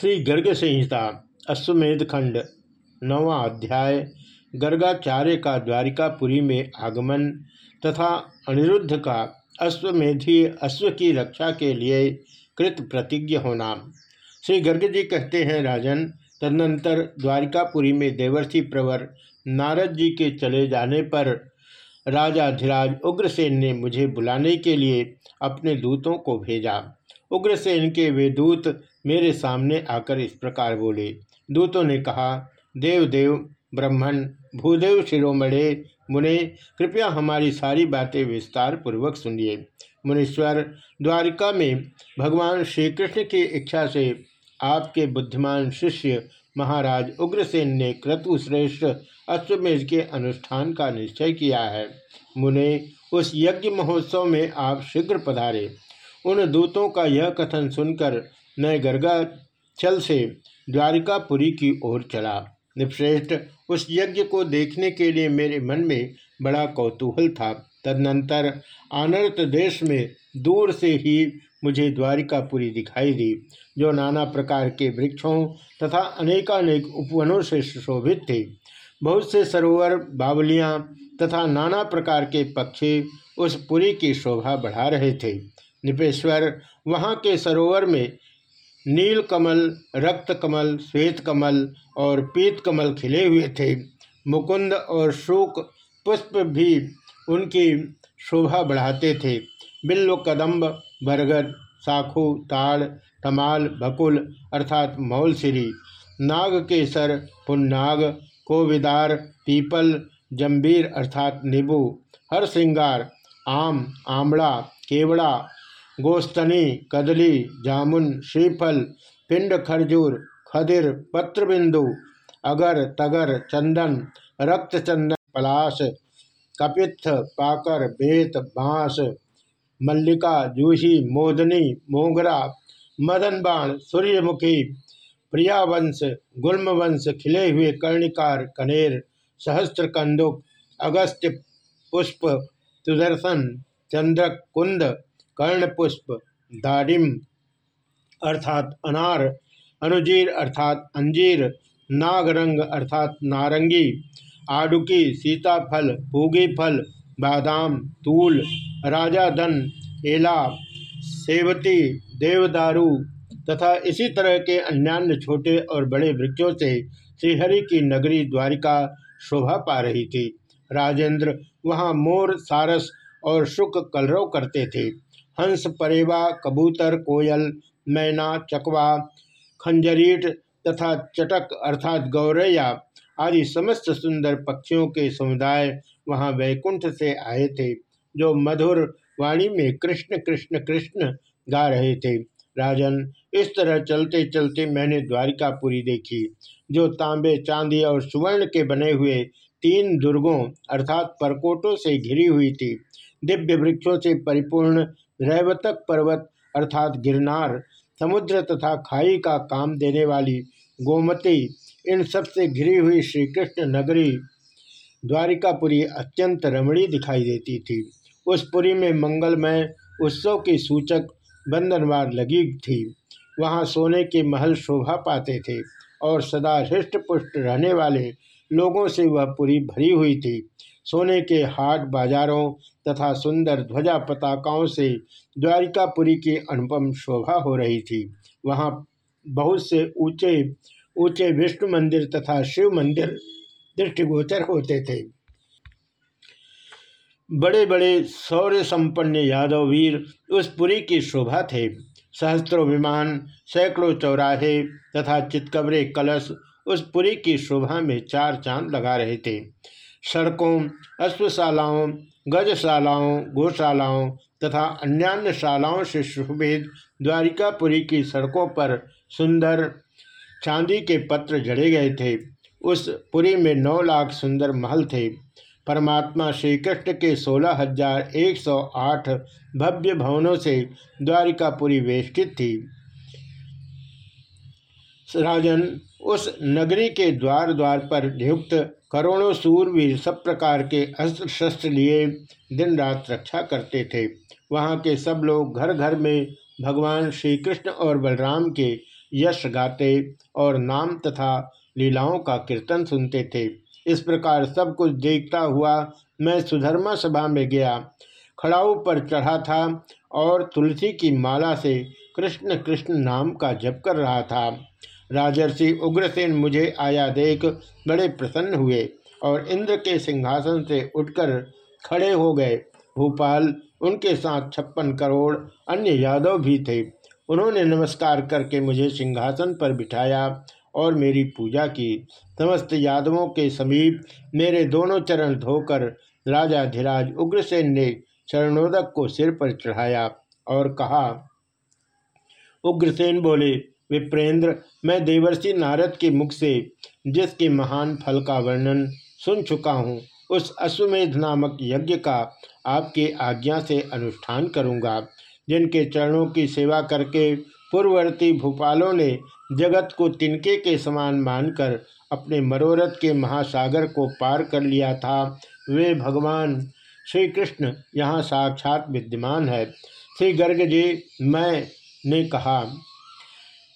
श्री गर्ग संहिता, अश्वमेध खंड, नवा अध्याय, गर्गाचार्य का द्वारिकापुरी में आगमन तथा अनिरुद्ध का अश्वमेधी अश्व की रक्षा के लिए कृत प्रतिज्ञ होना। श्री गर्ग जी कहते हैं, राजन, तदनंतर द्वारिकापुरी में देवर्षि प्रवर नारद जी के चले जाने पर राजा धीराज उग्रसेन ने मुझे बुलाने के लिए अपने दूतों को भेजा। उग्रसेन के वे दूत मेरे सामने आकर इस प्रकार बोले। दूतों ने कहा, देव देव ब्रह्मण भूदेव, शिरोमणे, मुने, कृपया हमारी सारी बातें विस्तार पूर्वक सुनिए। मुनीश्वर, द्वारिका में भगवान श्री कृष्ण की इच्छा से आपके बुद्धिमान शिष्य महाराज उग्रसेन ने क्रतुश्रेष्ठ अश्वमेध के अनुष्ठान का निश्चय किया है। मुने, उस यज्ञ महोत्सव में आप शीघ्र पधारे। उन दूतों का यह कथन सुनकर मैं गर्गाचल से द्वारिकापुरी की ओर चला। निपश्रेष्ठ उस यज्ञ को देखने के लिए मेरे मन में बड़ा कौतूहल था। तदनंतर आनर्त देश में दूर से ही मुझे द्वारिकापुरी दिखाई दी, जो नाना प्रकार के वृक्षों तथा अनेकानेक उपवनों से सुशोभित थे। बहुत से सरोवर, बावलियाँ तथा नाना प्रकार के पक्षी उस पुरी की शोभा बढ़ा रहे थे। निपेश्वर वहाँ के सरोवर में नील कमल रक्त कमल श्वेत कमल और पीत कमल खिले हुए थे। मुकुंद और शोक पुष्प भी उनकी शोभा बढ़ाते थे। बिल्व, कदम्ब, बरगद, साखू, ताड़, तमाल भकुल अर्थात मौलसिरी, नाग केसर, पुन्नाग, कोविदार, पीपल, जंबीर अर्थात नींबू हर श्रृंगार आम आमड़ा केवड़ा गोस्तनी कदली, जामुन, श्रीफल, पिंड खरजूर, खदिर, पत्रबिंदु, अगर, तगर, चंदन, रक्त चंदन, पलाश, कपित्थ, पाकर, बेत, बाँस, मल्लिका, जूही, मोदनी, मोगरा, मदन बाण, सूर्यमुखी, प्रियावंश, गुल्मवंश, खिले हुए कर्णिकार, कनेर, सहस्त्र कंदुक अगस्त्य पुष्प, सुदर्शन चंद्रक कुंद कर्णपुष्प, दारिम अर्थात अनार, अनुजीर अर्थात अंजीर, नागरंग अर्थात नारंगी, आडुकी, सीताफल पूगी फल बादाम, तूल, राजाधन, एला, सेवती, देवदारू तथा इसी तरह के अन्यान्य छोटे और बड़े वृक्षों से श्रीहरि की नगरी द्वारिका शोभा पा रही थी। राजेंद्र वहाँ मोर, सारस और शुक कलरव करते थे। हंस परेवा, कबूतर, कोयल, मैना, चकवा, खंजरीट तथा चटक अर्थात गौरैया आदि समस्त सुंदर पक्षियों के समुदाय वहाँ वैकुंठ से आए थे, जो मधुर वाणी में कृष्ण कृष्ण कृष्ण गा रहे थे। राजन, इस तरह चलते चलते मैंने द्वारिकापुरी देखी, जो तांबे, चांदी और सुवर्ण के बने हुए तीन दुर्गों अर्थात परकोटों से घिरी हुई थी। दिव्य वृक्षों से परिपूर्ण रैवतक पर्वत अर्थात गिरनार, समुद्र तथा खाई का काम देने वाली गोमती, इन सबसे घिरी हुई श्री कृष्ण नगरी द्वारिकापुरी अत्यंत रमणीय दिखाई देती थी। उस पुरी में मंगलमय उत्सव की सूचक बंधनवार लगी थी। वहाँ सोने के महल शोभा पाते थे और सदा हृष्ट पुष्ट रहने वाले लोगों से वह पुरी भरी हुई थी। सोने के हाट बाजारों तथा सुंदर ध्वजा पताकाओं से द्वारिकापुरी की अनुपम शोभा हो रही थी। वहाँ बहुत से ऊँचे ऊँचे विष्णु मंदिर तथा शिव मंदिर दृष्टिगोचर होते थे। बड़े बड़े शौर्य संपन्न यादव वीर उस पुरी की शोभा थे। सहस्त्रों विमान, सैकड़ों चौराहे तथा चितकबरे कलश उस पुरी की शोभा में चार चाँद लगा रहे थे। सड़कों, अश्वशालाओं, गजशालाओं, गौशालाओं तथा अन्यान्य शालाओं से सुशोभित द्वारिकापुरी की सड़कों पर सुंदर चांदी के पत्र जड़े गए थे। उस पुरी में नौ लाख सुंदर महल थे। परमात्मा श्री कृष्ण के सोलह हज़ार एक सौ आठ भव्य भवनों से द्वारिकापुरी वेष्टित थी। राजन उस नगरी के द्वार द्वार पर नियुक्त करोड़ों सूरवीर सब प्रकार के अस्त्र शस्त्र लिए दिन रात रक्षा करते थे। वहाँ के सब लोग घर घर में भगवान श्री कृष्ण और बलराम के यश गाते और नाम तथा लीलाओं का कीर्तन सुनते थे। इस प्रकार सब कुछ देखता हुआ मैं सुधर्मा सभा में गया। खड़ाऊ पर चढ़ा था और तुलसी की माला से कृष्ण कृष्ण नाम का जप कर रहा था। राजर्षि उग्रसेन मुझे आया देख, बड़े प्रसन्न हुए और इंद्र के सिंहासन से उठकर खड़े हो गए। भूपाल, उनके साथ छप्पन करोड़ अन्य यादव भी थे। उन्होंने नमस्कार करके मुझे सिंहासन पर बिठाया और मेरी पूजा की। समस्त यादवों के समीप मेरे दोनों चरण धोकर राजा धीराज उग्रसेन ने चरणोदक को सिर पर चढ़ाया और कहा, उग्रसेन बोले विप्रेंद्र, मैं देवर्षि नारद के मुख से जिसके महान फल का वर्णन सुन चुका हूँ, उस अश्वमेध नामक यज्ञ का आपके आज्ञा से अनुष्ठान करूँगा, जिनके चरणों की सेवा करके पूर्ववर्ती भूपालों ने जगत को तिनके के समान मानकर अपने मनोरथ के महासागर को पार कर लिया था। वे भगवान श्री कृष्ण यहाँ साक्षात विद्यमान है। श्री गर्ग जी, मैं ने कहा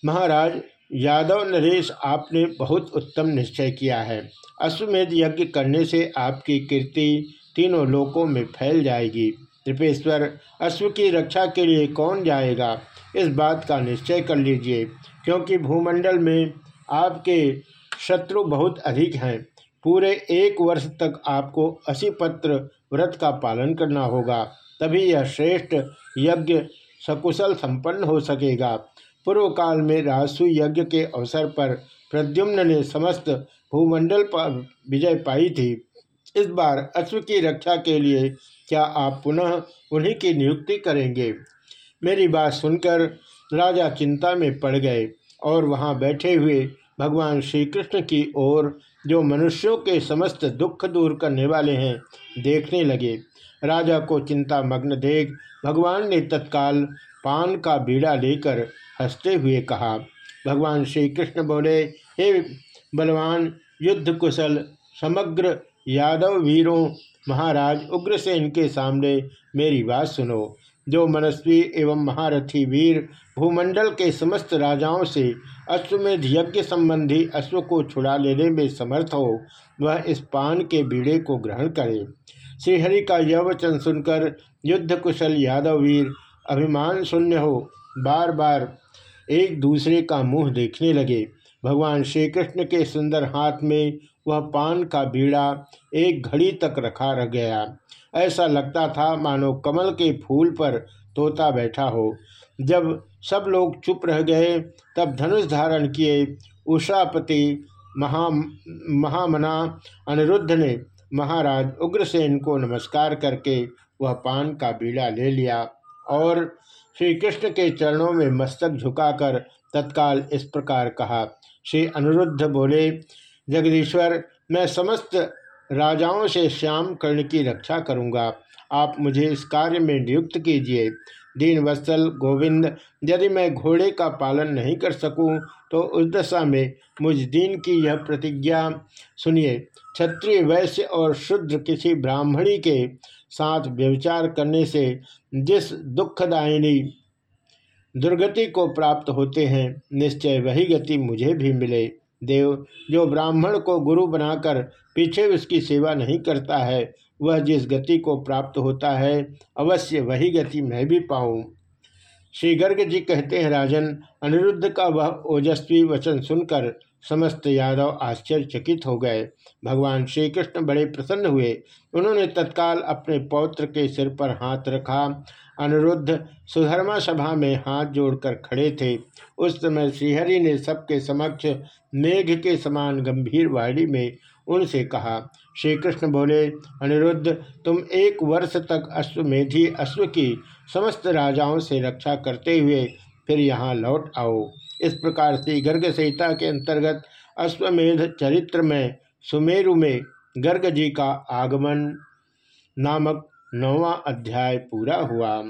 महाराज, यादव नरेश आपने बहुत उत्तम निश्चय किया है। अश्वमेध यज्ञ करने से आपकी कीर्ति तीनों लोकों में फैल जाएगी। त्रिपेश्वर अश्व की रक्षा के लिए कौन जाएगा? इस बात का निश्चय कर लीजिए, क्योंकि भूमंडल में आपके शत्रु बहुत अधिक हैं। पूरे एक वर्ष तक आपको असी पत्र व्रत का पालन करना होगा, तभी यह श्रेष्ठ यज्ञ सकुशल संपन्न हो सकेगा। पूर्व काल में राजसु यज्ञ के अवसर पर प्रद्युम्न ने समस्त भूमंडल पर विजय पाई थी। इस बार अश्व की रक्षा के लिए क्या आप पुनः उन्हीं की नियुक्ति करेंगे? मेरी बात सुनकर राजा चिंता में पड़ गए और वहाँ बैठे हुए भगवान श्री कृष्ण की ओर जो मनुष्यों के समस्त दुख दूर करने वाले हैं, देखने लगे। राजा को चिंता मग्न देख भगवान ने तत्काल पान का बीड़ा लेकर हँसते हुए कहा, भगवान श्री कृष्ण बोले, हे बलवान युद्ध कुशल समग्र यादव वीरों, महाराज उग्रसेन के सामने मेरी बात सुनो। जो मनस्वी एवं महारथी वीर भूमंडल के समस्त राजाओं से अश्वमेध यज्ञ संबंधी अश्व को छुड़ा लेने में समर्थ हो, वह इस पान के बीड़े को ग्रहण करे। श्रीहरि का यह वचन सुनकर युद्ध कुशल यादव वीर अभिमान शून्य हो। बार बार एक दूसरे का मुँह देखने लगे। भगवान श्री कृष्ण के सुंदर हाथ में वह पान का बीड़ा एक घड़ी तक रखा रह गया। ऐसा लगता था, मानो कमल के फूल पर तोता बैठा हो। जब सब लोग चुप रह गए, तब धनुष धारण किए, उषापति महा, महामना अनिरुद्ध ने महाराज उग्रसेन को नमस्कार करके वह पान का बीड़ा ले लिया और श्री कृष्ण के चरणों में मस्तक झुकाकर तत्काल इस प्रकार कहा, श्री अनिरुद्ध बोले, जगदीश्वर, मैं समस्त राजाओं से श्याम कर्ण की रक्षा करूँगा। आप मुझे इस कार्य में नियुक्त कीजिए। दीन वत्सल गोविंद, यदि मैं घोड़े का पालन नहीं कर सकूँ तो उस दशा में मुझ दीन की यह प्रतिज्ञा सुनिए। क्षत्रिय वैश्य और शुद्र किसी ब्राह्मणी के साथ व्यविचार करने से जिस दुखदायिनी दुर्गति को प्राप्त होते हैं, निश्चय वही गति मुझे भी मिले। देव, जो ब्राह्मण को गुरु बनाकर पीछे उसकी सेवा नहीं करता है वह जिस गति को प्राप्त होता है, अवश्य वही गति मैं भी पाऊँ। श्री गर्ग जी कहते हैं, राजन, अनिरुद्ध का वह ओजस्वी वचन सुनकर समस्त यादव आश्चर्यचकित हो गए। भगवान श्री कृष्ण बड़े प्रसन्न हुए। उन्होंने तत्काल अपने पौत्र के सिर पर हाथ रखा। अनिरुद्ध सुधर्मा सभा में हाथ जोड़कर खड़े थे। उस समय श्रीहरि ने सबके समक्ष मेघ के समान गंभीर वाणी में उनसे कहा श्री कृष्ण बोले, अनिरुद्ध, तुम एक वर्ष तक अश्वमेधी अश्व की समस्त राजाओं से रक्षा करते हुए फिर यहाँ लौट आओ। इस प्रकार से गर्ग संहिता के अंतर्गत अश्वमेध चरित्र में सुमेरु में गर्ग जी का आगमन नामक नौवा अध्याय पूरा हुआ।